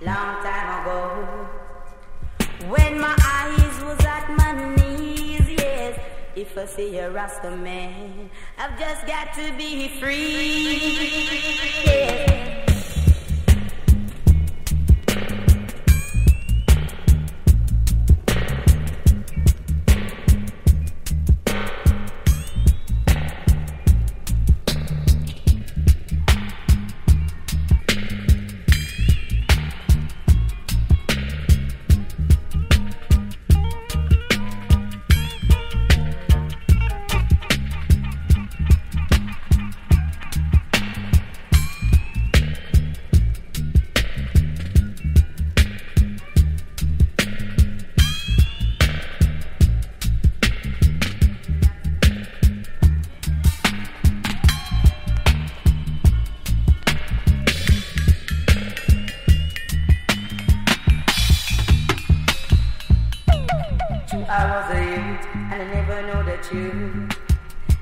Long time ago, when my eyes was at my knees, yes. If I see a Rasta man, I've just got to be free.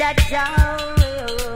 understanding.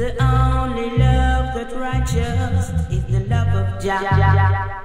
The only love that righteous is the love of Jah.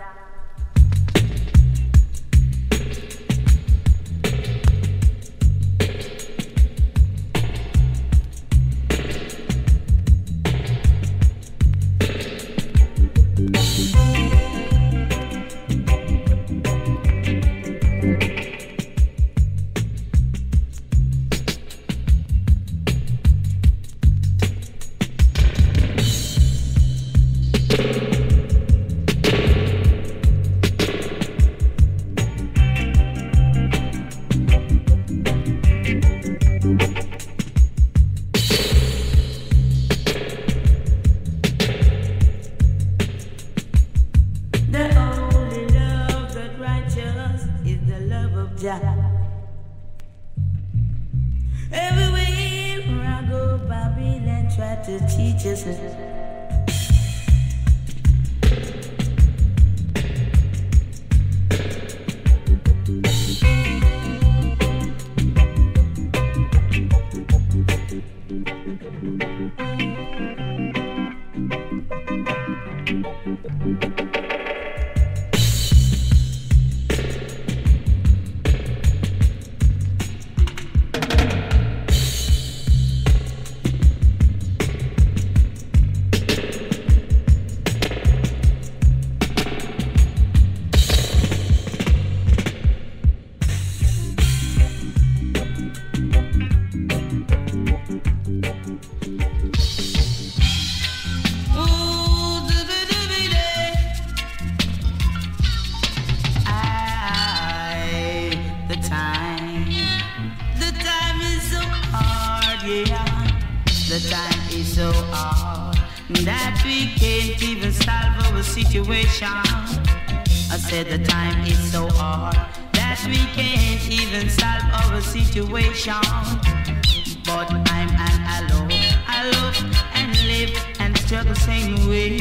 same way.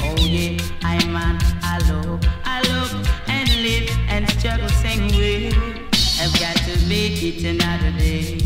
Oh yeah, I'm an I love, I love and live and struggle same way. I've got to make it another day.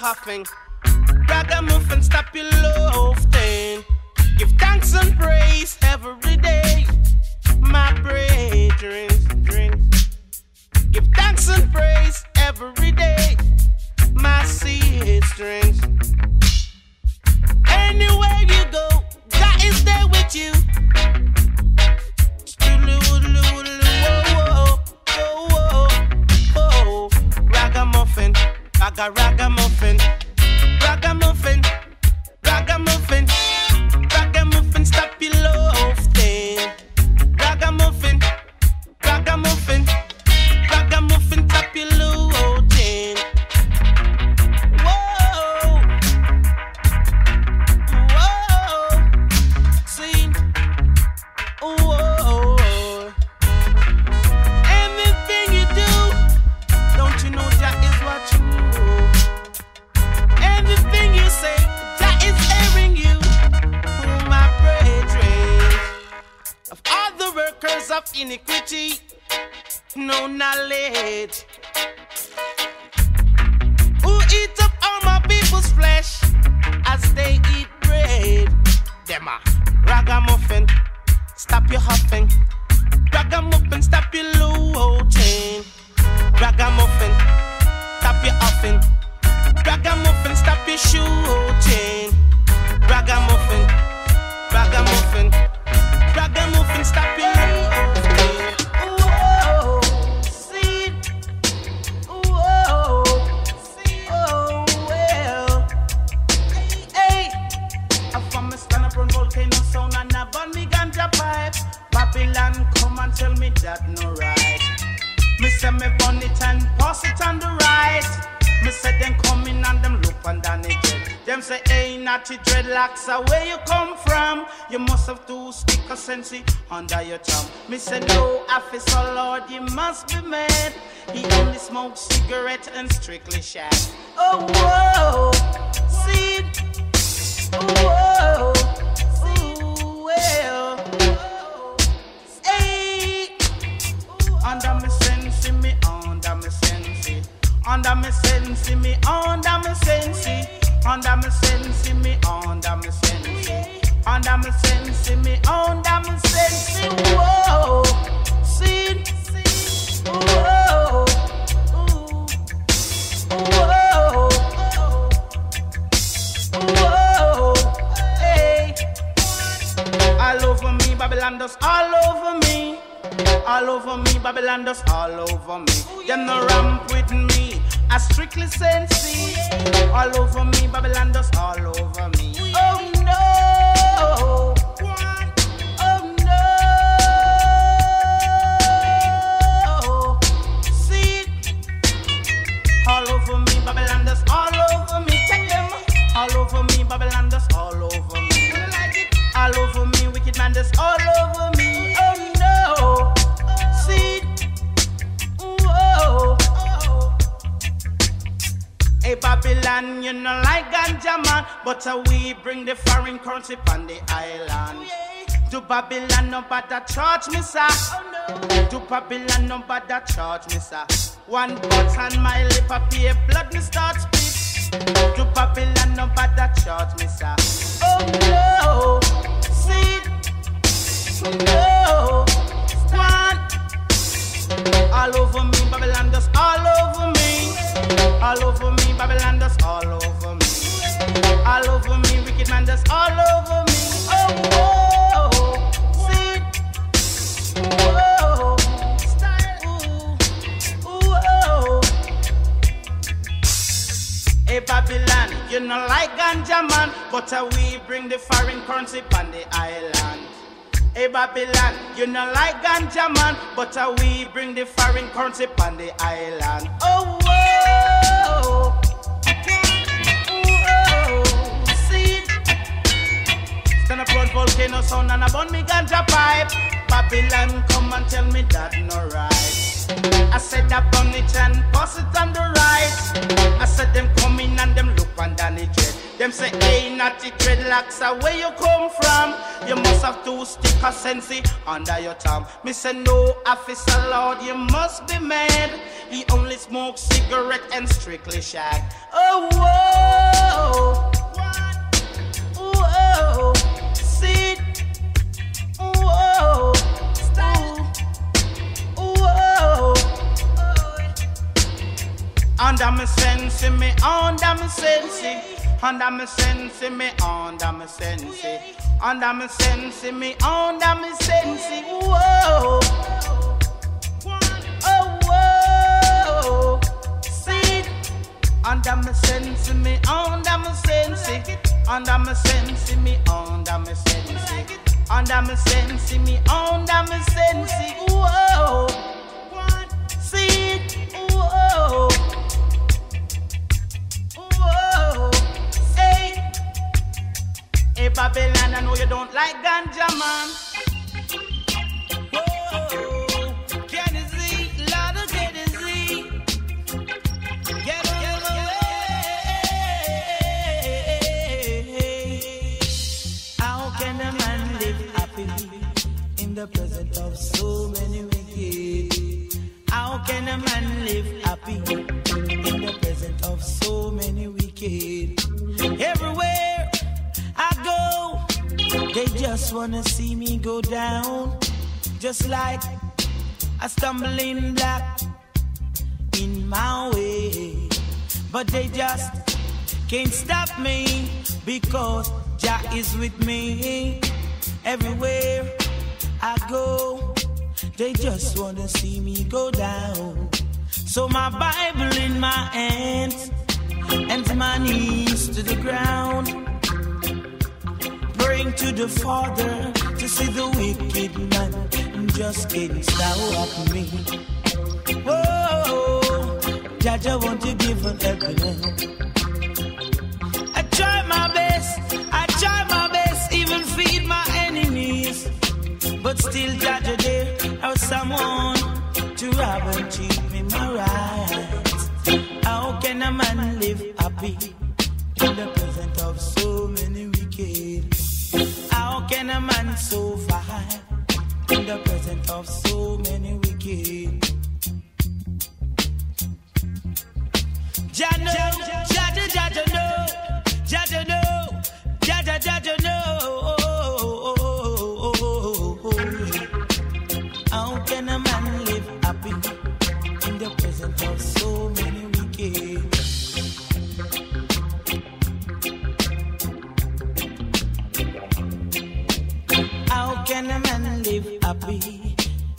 Stop Ragamuffin, stop your shooting. Ragamuffin, ragamuffin, ragamuffin, stop your oh. Babylon come and tell me that no right. Me me burn it and pass it on the right. Me say them come in and them look under the dread. Them say, hey, natty dreadlocks, uh, where you come from? You must have two stick of sensi under your tongue. Me say, no, officer, Lord, you must be mad. He only smokes cigarette and strictly shag. Oh, whoa, see, whoa, under me sense, me under me sense, under me sense, me under me sense, under me sense, me under me sense. Whoa, see, whoa, whoa, whoa. All over me, Babylon does all over me. All over me, Babylon does all over me. Them no ramp with me. I strictly sense all over me, Babylon dust all over me. Oh no. Oh no. See, all over me, Babylon dust all over me. Check them. All over me, Babylon all over me. All over me, wicked man dust all over me. You know like ganja man, but uh, we bring the foreign currency on the island. To Babylon, no bother charge me, sir. To Babylon, no bother charge me, sir. One butt on my lip, appear blood, me start spit. To Babylon, no bother charge me, sir. Oh no, see, no, one. All over me, Babylon, just all over me. All over me, Babylon, just all over me. All over me, wicked man, just all over me. Oh, whoa, see, whoa, style, ooh, oh. Hey Babylon, you know like ganja man, but uh, we bring the foreign currency on the island. Hey Babylon, you know like ganja man, but uh, we bring the foreign currency on the island. Oh volcano and me ganja pipe. Babylon, come and tell me that right. I said it and pass it on the right. I said them come in and them look under the dread. Them say, hey, the dreadlocks, uh, where you come from? You must have two stick of sensi under your tongue. Me say, no, officer Lord, you must be mad. He only smokes cigarette and strictly shag. Oh, whoa. Whoa. Whoa. Whoa. Under me sense, me under me sense. Under me sense, me under me sense. Under me sense, me under me sense. Whoa. Oh, whoa. See? Under me sense, me under me sense. Under me sense, me under me sense. Under me sense, me under me sense. Whoa. See? Babylon, I know you don't like ganja, man. Oh, Kennedy, Lord. Get on my way. How can a man live in the presence of so many wicked? How can a man live happy just wanna see me go down, just like a stumbling block in my way. But they just can't stop me because Jah is with me everywhere I go. They just wanna see me go down. So my Bible in my hands and my knees to the ground, praying to the Father to see the wicked man just can't stop me. Whoa, Jaja, won't you give an helping? I try my best, I try my best, even feed my enemies. But still, Jaja, there are someone to rob and cheat me my rights. How can a man live happy in the presence of a man survive in the presence of so many wicked? Jah know, Jaja, Jaja know,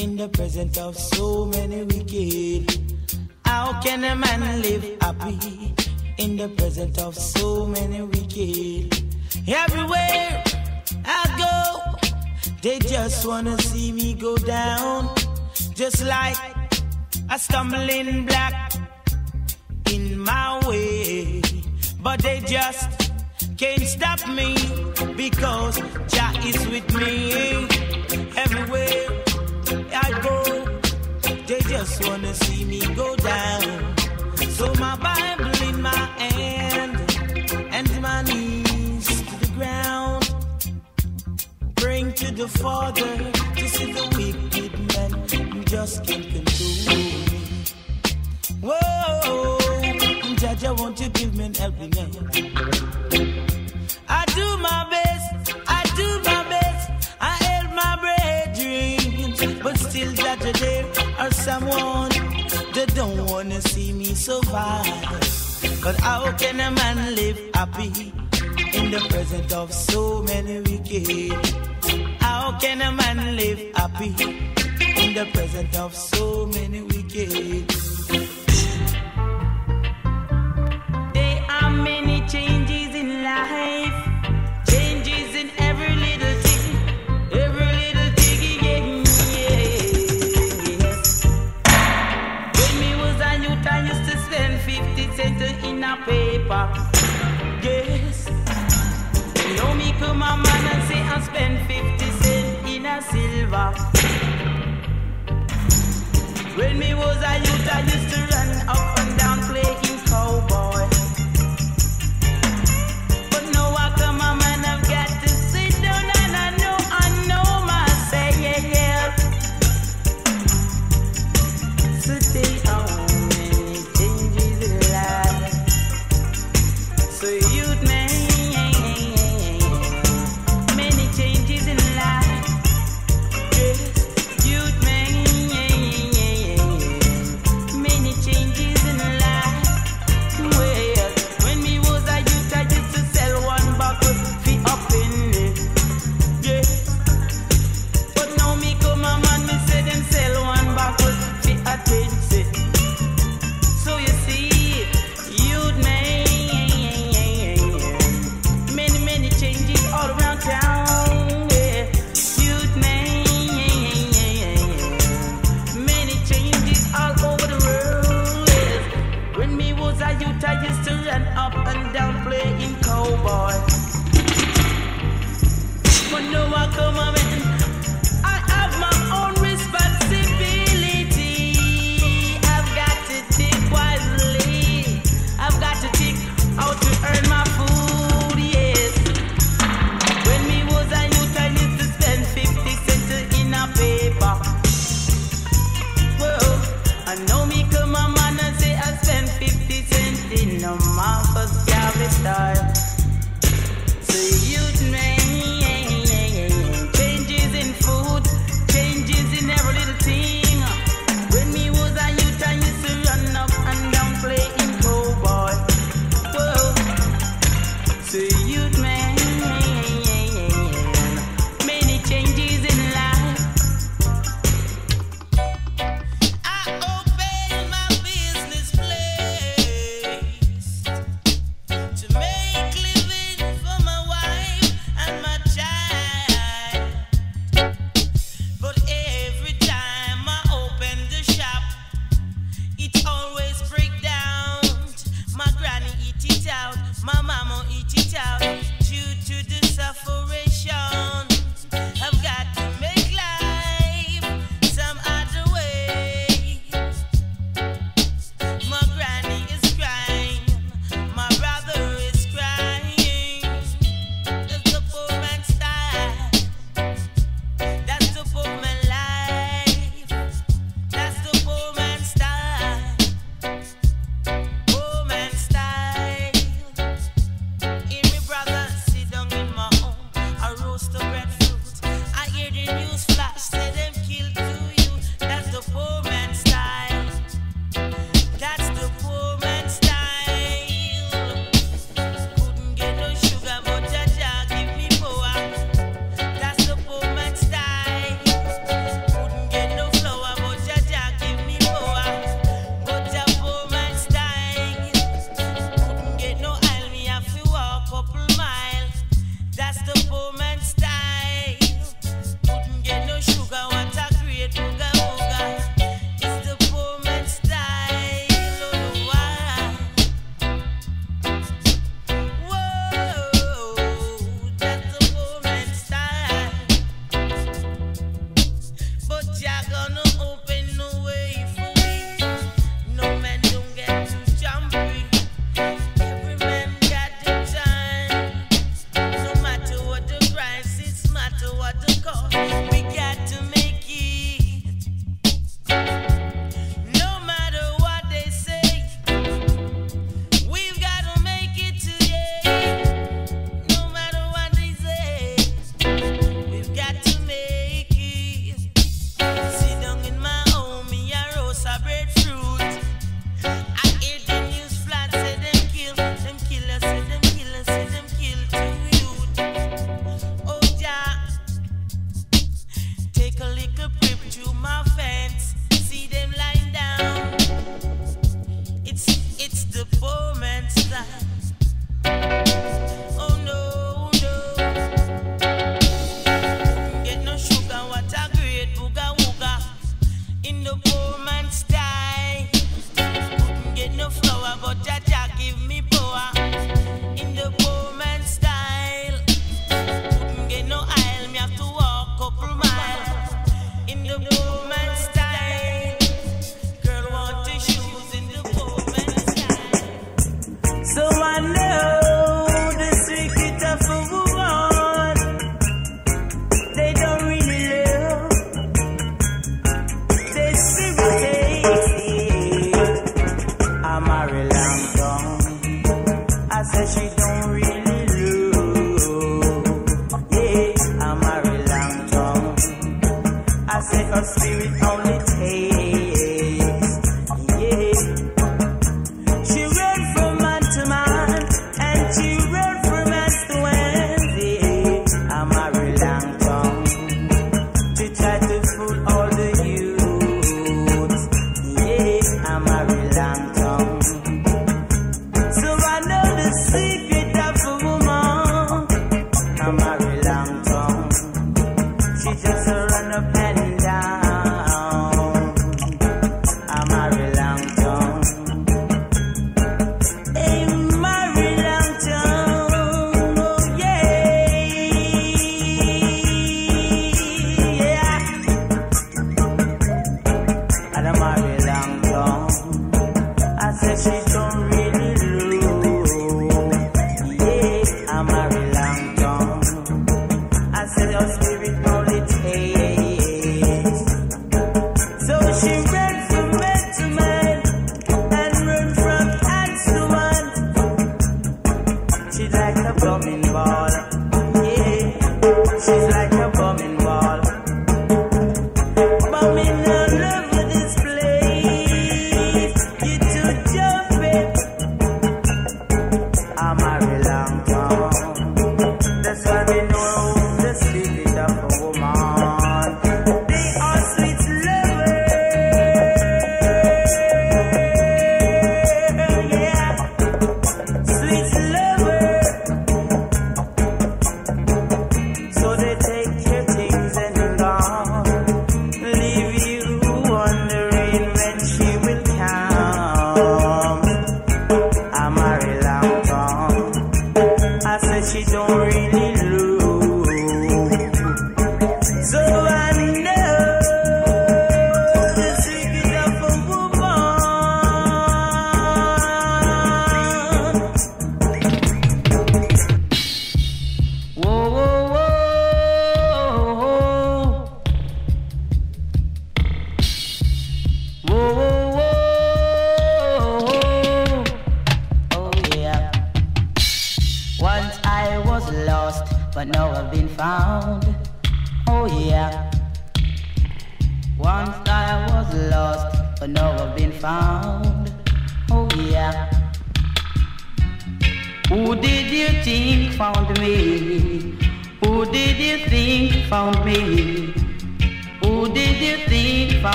in the presence of so many wicked? How can a man live happy in the presence of so many wicked? Everywhere I go, they just wanna see me go down, just like a stumbling block in my way. But they just can't stop me because Jah is with me everywhere I go. They just wanna see me go down. So my Bible in my hand and my knees to the ground. Praying to the Father to see the wicked man who just can't control me. Whoa, Jaja, won't you give me an helping hand? I do my best, but still, Jaja, there are someone that don't wanna see me survive. But how can a man live happy in the presence of so many wicked? How can a man live happy in the presence of so many wicked? There are many changes in life, Come a man and say I spend 50 cents in a silver. When me was a youth, I used to run up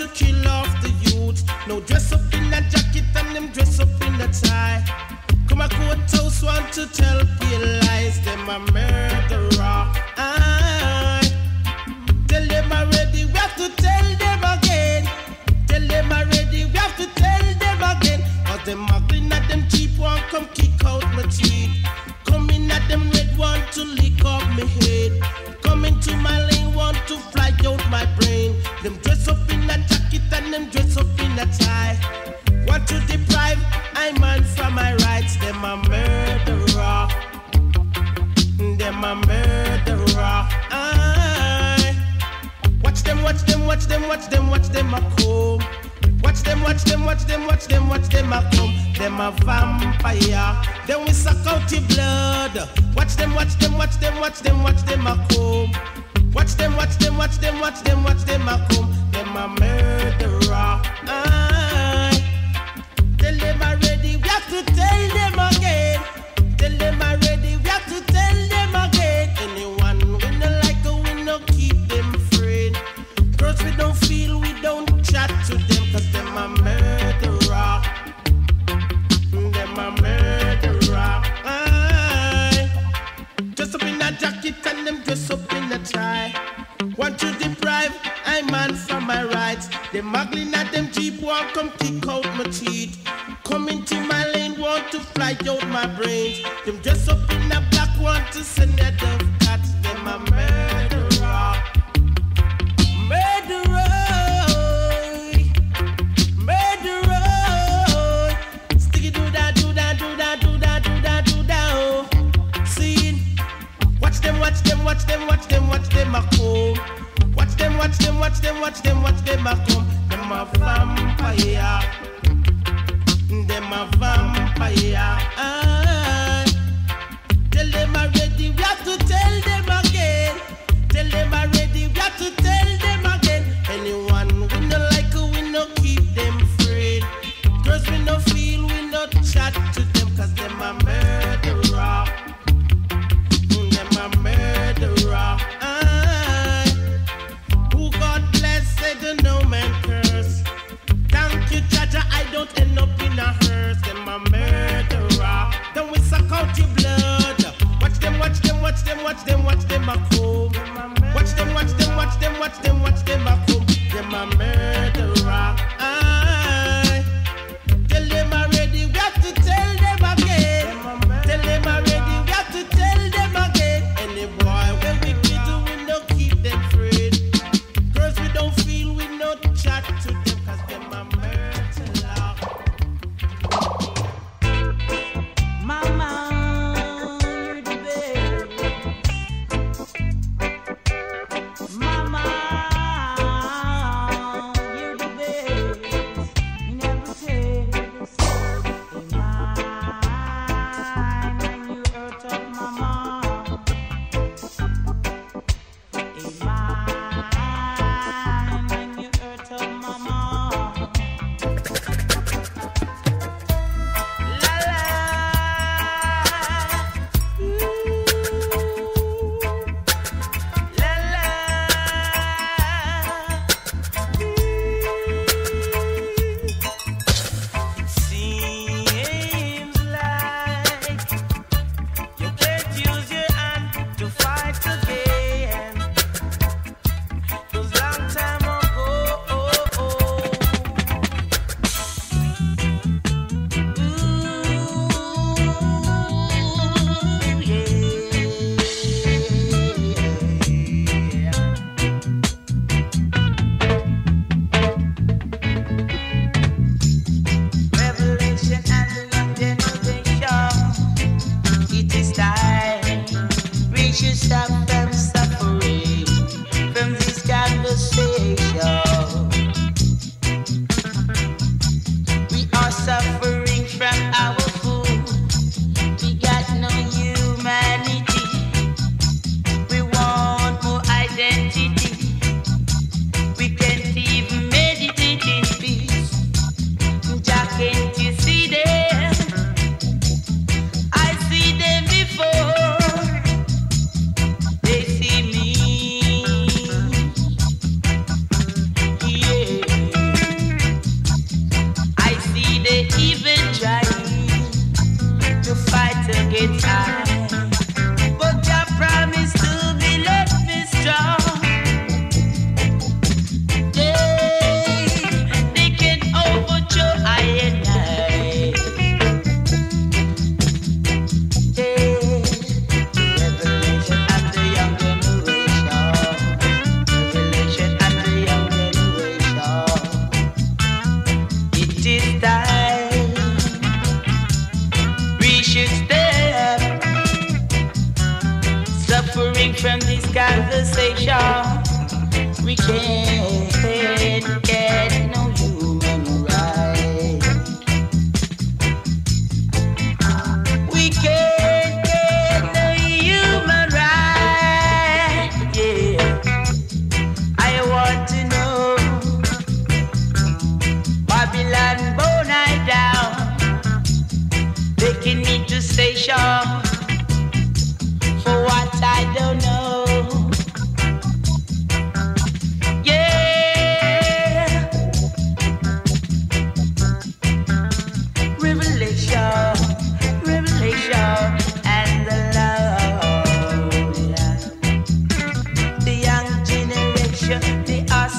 to kill off the youth, No dress up in a jacket and them dress up in a tie. Come a courthouse want to tell pale lies. Them a murderer. I tell them already. We have to tell them again. Tell them already. We have to tell them again. Cause them ugly at them cheap one come kick out my teeth. Come in at them red want to lick off my head. Come into my lane want to fly out my brain. Them dress up them dress up in a tie. Want to deprive I man from my rights. Them a murderer. Them a murderer. Aye. Watch them, watch them, watch them, watch them, watch them a comb. Watch them, watch them, watch them, watch them, watch them a come. Them a vampire. Then we suck out your blood. Watch them, watch them, watch them, watch them, watch them a come. Watch them, watch them, watch them, watch them, watch them a come. Them a murderer. Aye. Tell them already, we have to tell them again. Tell them already. Them muggling at them jeep one, come kick out my teeth. Come into my lane, want to fly out my brains. Them dress up in a black, want to send that dove cat. Them a murderer. Murderer. Murderer. Sticky do that, do that, do that, do that, do that, do that. Oh. See? Watch them, watch them, watch them, watch them, watch them watch them, watch them, watch them a come. Them a vampire. Them a vampire. Ah.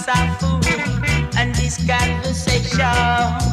And this conversation,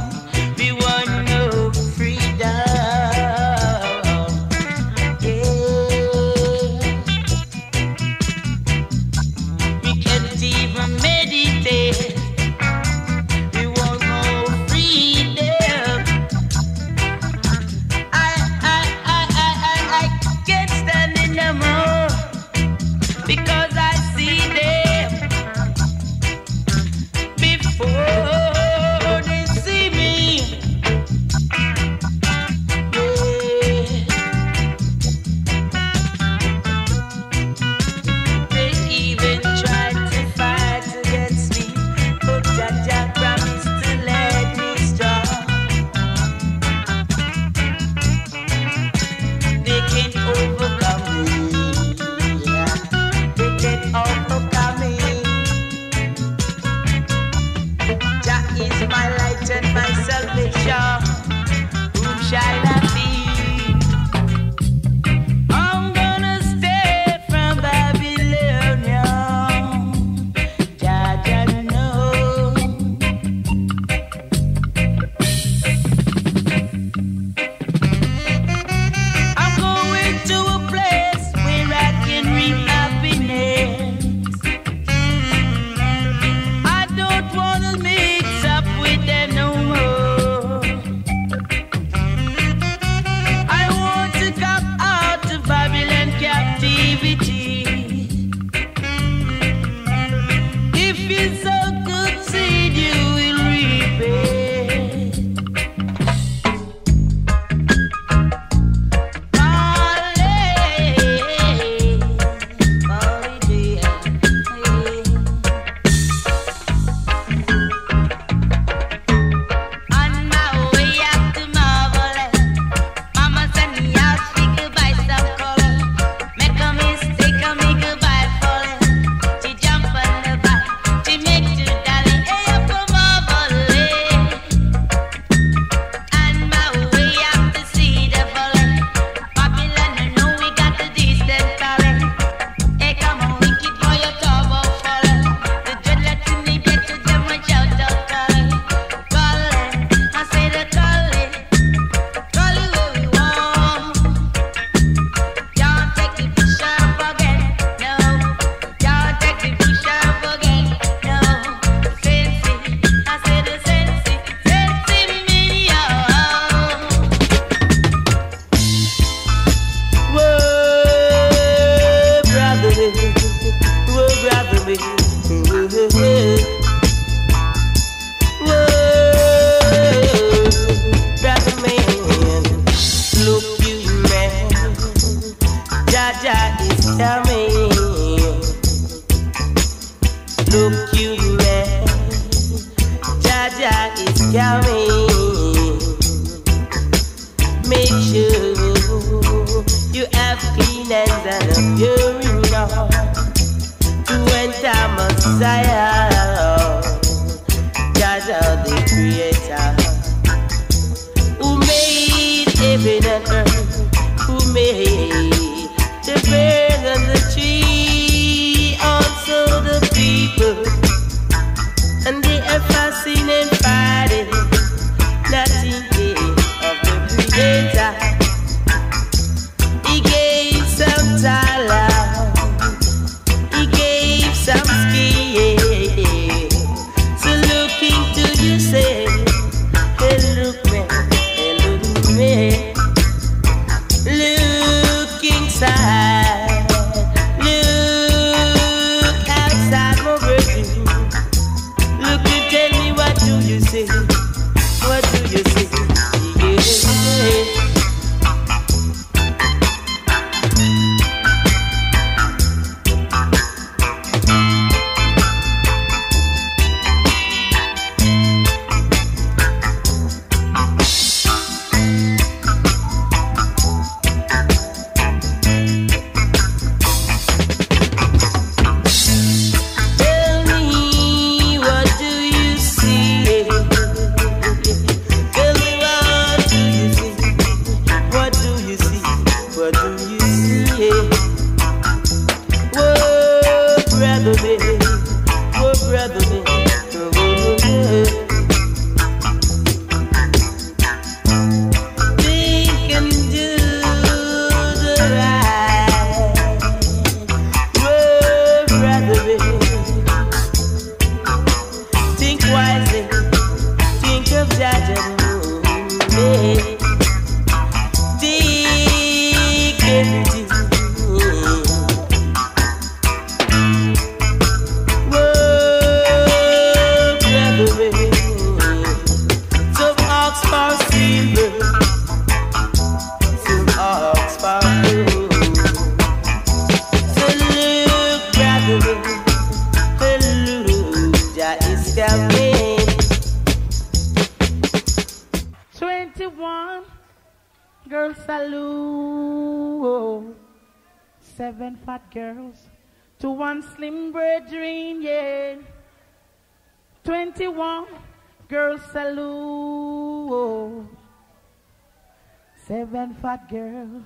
Seven fat girl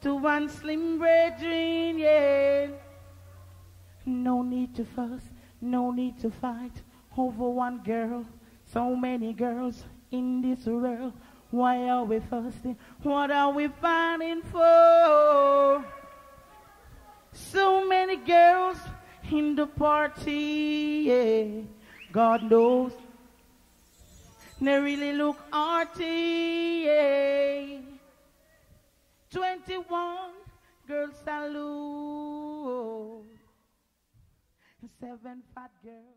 to one slim brethren, yeah. No need to fuss, no need to fight over one girl. So many girls in this world. Why are we fussing? What are we fighting for? So many girls in the party, yeah. God knows they really look arty, yeah. 21 girls salute. Seven fat girls